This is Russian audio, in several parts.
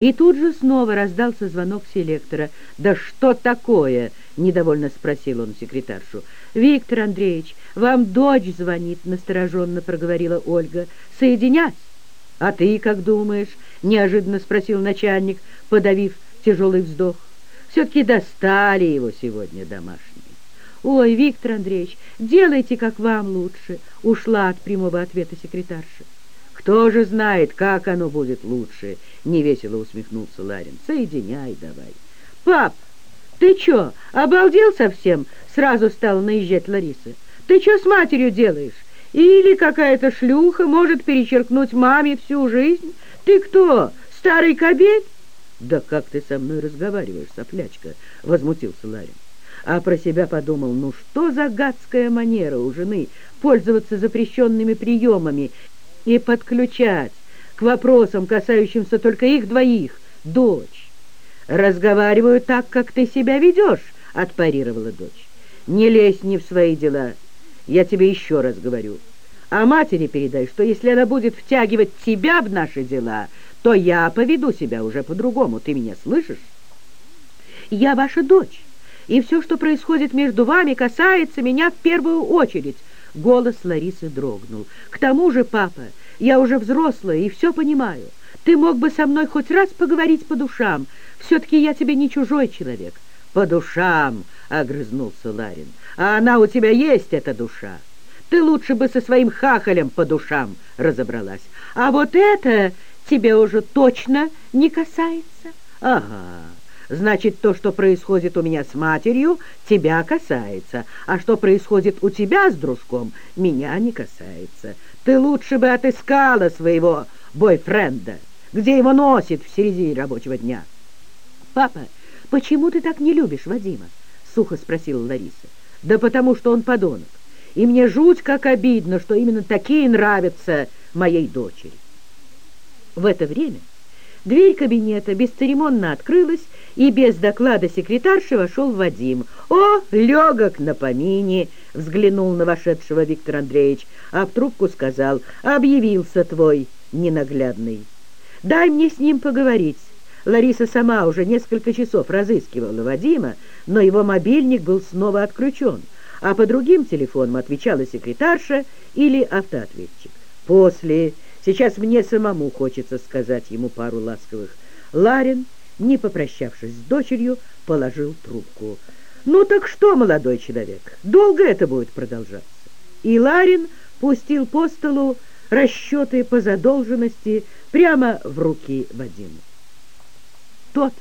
И тут же снова раздался звонок селектора. «Да что такое?» — недовольно спросил он секретаршу. «Виктор Андреевич, вам дочь звонит», — настороженно проговорила Ольга. «Соединять?» «А ты как думаешь?» — неожиданно спросил начальник, подавив тяжелый вздох. «Все-таки достали его сегодня домашние». «Ой, Виктор Андреевич, делайте, как вам лучше», — ушла от прямого ответа секретарша. «Кто же знает, как оно будет лучше?» — невесело усмехнулся Ларин. «Соединяй давай». «Пап, ты чё, обалдел совсем?» — сразу стала наезжать Лариса. «Ты чё с матерью делаешь? Или какая-то шлюха может перечеркнуть маме всю жизнь? Ты кто, старый кобель?» «Да как ты со мной разговариваешь, соплячка?» — возмутился Ларин. А про себя подумал, ну что за гадская манера у жены пользоваться запрещенными приемами и подключать к вопросам, касающимся только их двоих, дочь. «Разговариваю так, как ты себя ведешь», — отпарировала дочь. «Не лезь не в свои дела, я тебе еще раз говорю. А матери передай, что если она будет втягивать тебя в наши дела, то я поведу себя уже по-другому. Ты меня слышишь?» «Я ваша дочь, и все, что происходит между вами, касается меня в первую очередь», Голос Ларисы дрогнул. «К тому же, папа, я уже взрослая и все понимаю. Ты мог бы со мной хоть раз поговорить по душам. Все-таки я тебе не чужой человек». «По душам!» — огрызнулся Ларин. «А она у тебя есть, эта душа. Ты лучше бы со своим хахалем по душам разобралась. А вот это тебе уже точно не касается». «Ага». Значит, то, что происходит у меня с матерью, тебя касается, а что происходит у тебя с дружком, меня не касается. Ты лучше бы отыскала своего бойфренда, где его носит в середине рабочего дня. «Папа, почему ты так не любишь Вадима?» — сухо спросила Лариса. «Да потому что он подонок, и мне жуть как обидно, что именно такие нравятся моей дочери». В это время дверь кабинета бесцеремонно открылась, и без доклада секретарши вошел Вадим. «О, легок на помине!» — взглянул на вошедшего Виктор Андреевич, а в трубку сказал «Объявился твой ненаглядный». «Дай мне с ним поговорить». Лариса сама уже несколько часов разыскивала Вадима, но его мобильник был снова отключен, а по другим телефонам отвечала секретарша или автоответчик. «После. Сейчас мне самому хочется сказать ему пару ласковых. Ларин не попрощавшись с дочерью, положил трубку. «Ну так что, молодой человек, долго это будет продолжаться?» И Ларин пустил по столу расчеты по задолженности прямо в руки Вадиму. Тот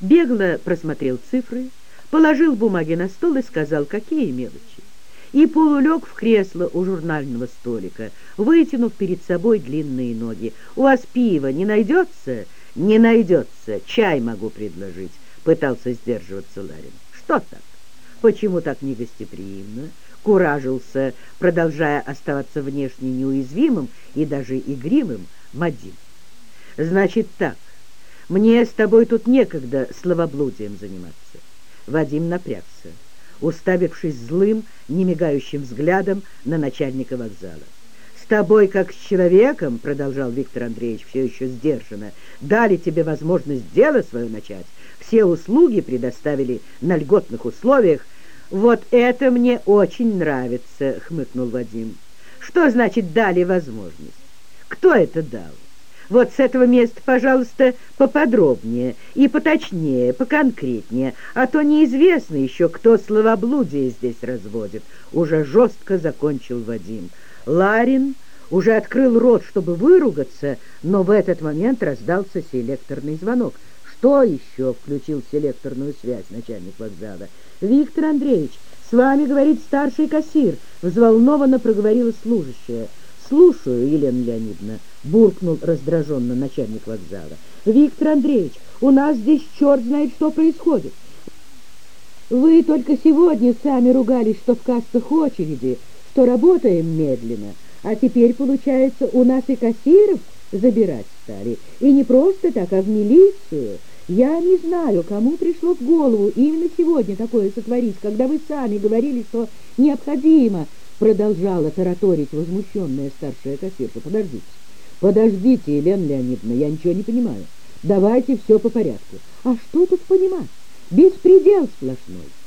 бегло просмотрел цифры, положил бумаги на стол и сказал, какие мелочи, и полулег в кресло у журнального столика, вытянув перед собой длинные ноги. «У вас пиво не найдется?» «Не найдется, чай могу предложить», — пытался сдерживаться Ларин. «Что так? Почему так негостеприимно?» Куражился, продолжая оставаться внешне неуязвимым и даже игривым, Мадим. «Значит так, мне с тобой тут некогда словоблудием заниматься». Вадим напрягся, уставившись злым, немигающим взглядом на начальника вокзала тобой как с человеком, — продолжал Виктор Андреевич все еще сдержанно, — дали тебе возможность дело свое начать, все услуги предоставили на льготных условиях. Вот это мне очень нравится, — хмыкнул Вадим. Что значит дали возможность? Кто это дал? Вот с этого места, пожалуйста, поподробнее и поточнее, поконкретнее, а то неизвестно еще, кто словоблудие здесь разводит. Уже жестко закончил Вадим. Ларин уже открыл рот, чтобы выругаться, но в этот момент раздался селекторный звонок. «Что еще?» — включил селекторную связь начальник вокзала. «Виктор Андреевич, с вами говорит старший кассир», — взволнованно проговорила служащая. «Слушаю, Елена Леонидовна», — буркнул раздраженно начальник вокзала. «Виктор Андреевич, у нас здесь черт знает, что происходит. Вы только сегодня сами ругались, что в кассах очереди, что работаем медленно, а теперь, получается, у нас и кассиров забирать стали. И не просто так, а в милицию. Я не знаю, кому пришло в голову именно сегодня такое сотворить, когда вы сами говорили, что необходимо, продолжала тараторить возмущенная старшая кассирша. Подождите, подождите, Елена Леонидовна, я ничего не понимаю. Давайте все по порядку. А что тут понимать? Беспредел сплошной.